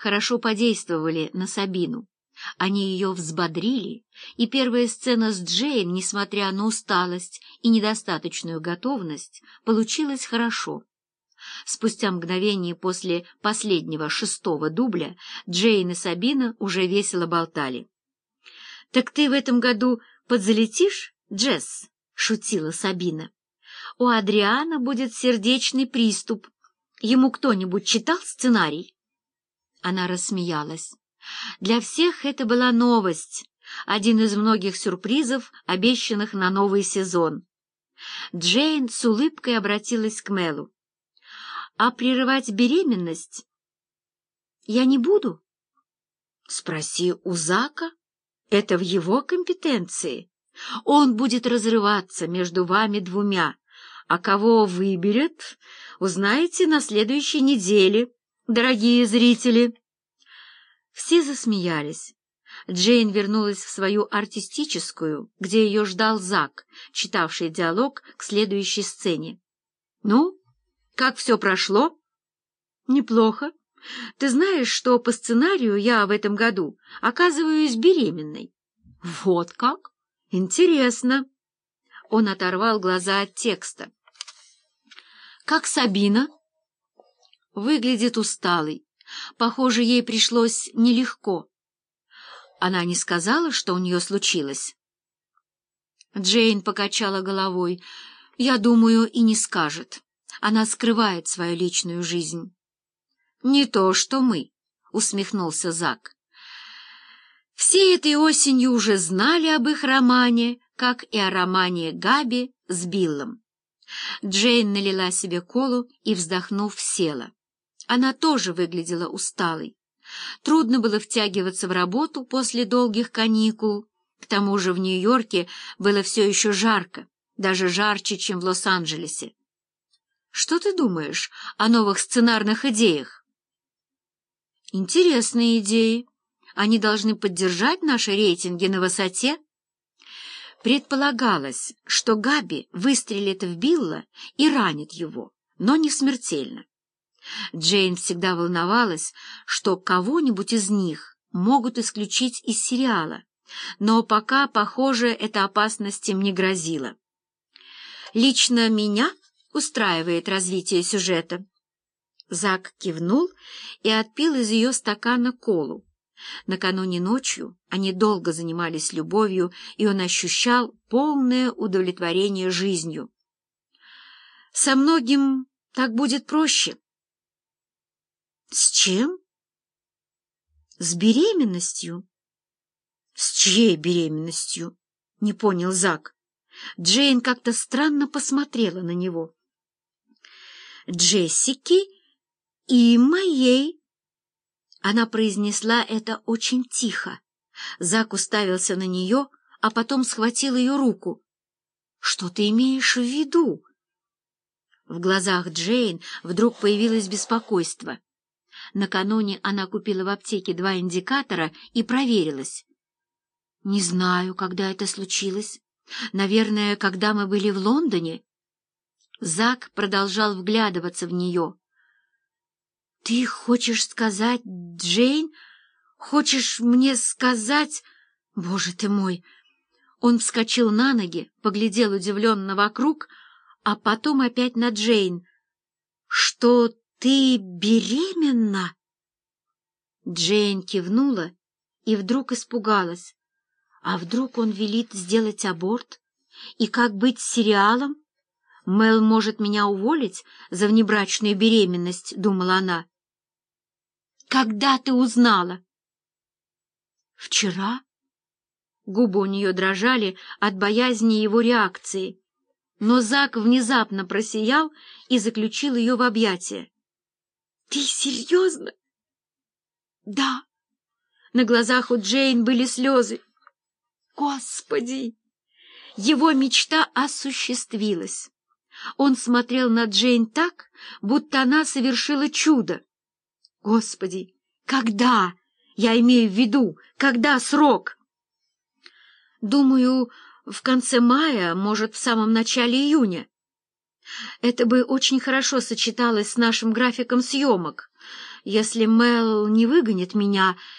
хорошо подействовали на Сабину. Они ее взбодрили, и первая сцена с Джейн, несмотря на усталость и недостаточную готовность, получилась хорошо. Спустя мгновение после последнего шестого дубля Джейн и Сабина уже весело болтали. — Так ты в этом году подзалетишь, Джесс? — шутила Сабина. — У Адриана будет сердечный приступ. Ему кто-нибудь читал сценарий? Она рассмеялась. Для всех это была новость, один из многих сюрпризов, обещанных на новый сезон. Джейн с улыбкой обратилась к Мелу. «А прерывать беременность я не буду?» «Спроси у Зака. Это в его компетенции. Он будет разрываться между вами двумя, а кого выберет, узнаете на следующей неделе, дорогие зрители». Все засмеялись. Джейн вернулась в свою артистическую, где ее ждал Зак, читавший диалог к следующей сцене. «Ну, как все прошло?» «Неплохо. Ты знаешь, что по сценарию я в этом году оказываюсь беременной?» «Вот как? Интересно!» Он оторвал глаза от текста. «Как Сабина?» «Выглядит усталой. Похоже, ей пришлось нелегко. Она не сказала, что у нее случилось? Джейн покачала головой. Я думаю, и не скажет. Она скрывает свою личную жизнь. «Не то, что мы», — усмехнулся Зак. Все этой осенью уже знали об их романе, как и о романе Габи с Биллом. Джейн налила себе колу и, вздохнув, села. Она тоже выглядела усталой. Трудно было втягиваться в работу после долгих каникул. К тому же в Нью-Йорке было все еще жарко, даже жарче, чем в Лос-Анджелесе. Что ты думаешь о новых сценарных идеях? Интересные идеи. Они должны поддержать наши рейтинги на высоте. Предполагалось, что Габи выстрелит в Билла и ранит его, но не смертельно. Джейн всегда волновалась, что кого-нибудь из них могут исключить из сериала, но пока, похоже, эта опасность им не грозила. «Лично меня устраивает развитие сюжета». Зак кивнул и отпил из ее стакана колу. Накануне ночью они долго занимались любовью, и он ощущал полное удовлетворение жизнью. «Со многим так будет проще». Чем? С беременностью. С чьей беременностью? Не понял Зак. Джейн как-то странно посмотрела на него. Джессики и моей. Она произнесла это очень тихо. Зак уставился на нее, а потом схватил ее руку. «Что ты имеешь в виду?» В глазах Джейн вдруг появилось беспокойство. Накануне она купила в аптеке два индикатора и проверилась. Не знаю, когда это случилось. Наверное, когда мы были в Лондоне. Зак продолжал вглядываться в нее. — Ты хочешь сказать, Джейн? Хочешь мне сказать... Боже ты мой! Он вскочил на ноги, поглядел удивленно вокруг, а потом опять на Джейн. — Что «Ты беременна?» Джейн кивнула и вдруг испугалась. А вдруг он велит сделать аборт? И как быть с сериалом? Мел может меня уволить за внебрачную беременность, думала она. Когда ты узнала? Вчера. Губы у нее дрожали от боязни его реакции. Но Зак внезапно просиял и заключил ее в объятия. Ты серьезно? Да. На глазах у Джейн были слезы. Господи! Его мечта осуществилась. Он смотрел на Джейн так, будто она совершила чудо. Господи, когда? Я имею в виду, когда срок? Думаю, в конце мая, может, в самом начале июня. Это бы очень хорошо сочеталось с нашим графиком съемок. Если Мэл не выгонит меня,